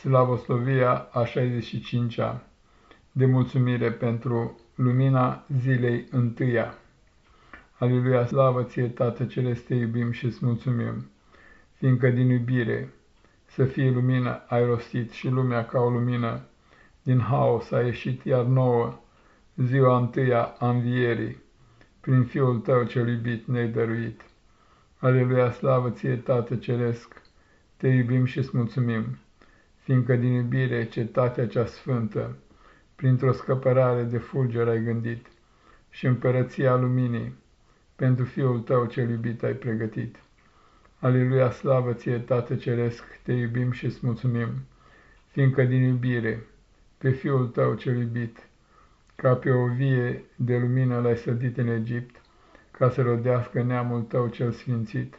Slavoslovia a 65-a de mulțumire pentru lumina zilei întâia. Aleluia, slavă ție, Tată Celeste, te iubim și îți mulțumim, fiindcă din iubire să fie lumină ai rostit și lumea ca o lumină, din haos a ieșit iar nouă ziua întâia a învierii, prin Fiul tău cel iubit ne-ai dăruit. Aleluia, slavă ție, Tată Ceresc, te iubim și îți mulțumim fiindcă din iubire cetatea cea sfântă, printr-o scăpărare de fulger ai gândit și împărăția luminii, pentru Fiul tău cel iubit ai pregătit. Aleluia, slavă ție, Tată Ceresc, te iubim și îți mulțumim, fiindcă din iubire, pe Fiul tău cel iubit, ca pe o vie de lumină l-ai sădit în Egipt, ca să rodească neamul tău cel sfințit.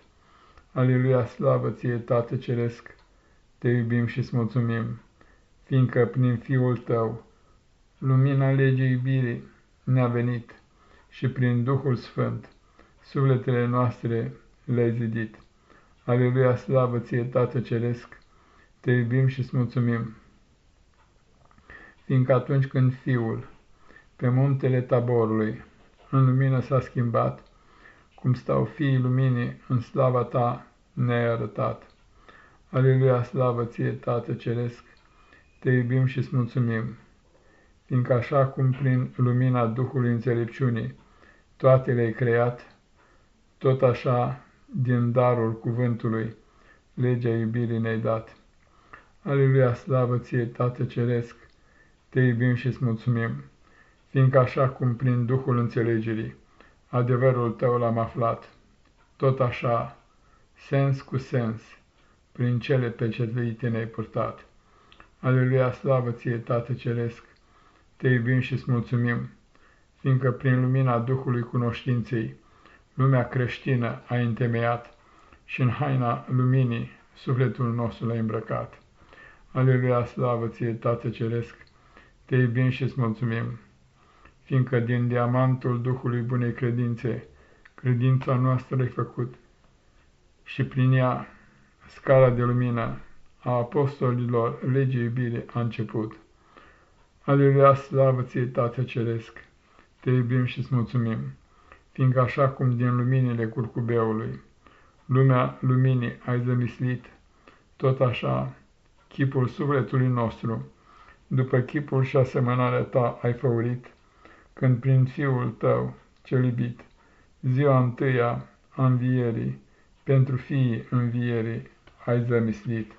Aleluia, slavă ție, Tată Ceresc, te iubim și îți mulțumim, fiindcă prin Fiul Tău, lumina legii iubirii ne-a venit și prin Duhul Sfânt, sufletele noastre le-ai zidit. Aleluia, slavă ție, Tată Ceresc, te iubim și îți mulțumim, fiindcă atunci când Fiul, pe muntele taborului, în lumină s-a schimbat, cum stau fiii luminii în slava ta ne-ai arătat. Aleluia, slavă ție, Tată Ceresc, te iubim și îți mulțumim, fiindcă așa cum prin lumina Duhului Înțelepciunii toate le-ai creat, tot așa, din darul cuvântului, legea iubirii ne-ai dat. Aleluia, slavă ție, Tată Ceresc, te iubim și îți mulțumim, fiindcă așa cum prin Duhul Înțelegerii adevărul tău l-am aflat, tot așa, sens cu sens, prin cele pecetuite ne-ai purtat. Aleluia, slavă ție, Tată Ceresc, te iubim și îți mulțumim, fiindcă prin lumina Duhului cunoștinței, lumea creștină a întemeiat și în haina luminii sufletul nostru l-a îmbrăcat. Aleluia, slavă ție, Tată Ceresc, te iubim și îți mulțumim, fiindcă din diamantul Duhului bunei credințe, credința noastră ai făcut și prin ea Scala de lumină a apostolilor legii iubire a început. Aleluia, slavă ție, Tată Ceresc, te iubim și îți mulțumim, fiindcă așa cum din luminile curcubeului, lumea luminii ai zămislit, tot așa chipul sufletului nostru, după chipul și asemănarea ta ai făurit, când prin Fiul tău, cel iubit, ziua întâia a învierii, pentru fiii învierii, ai zămislit.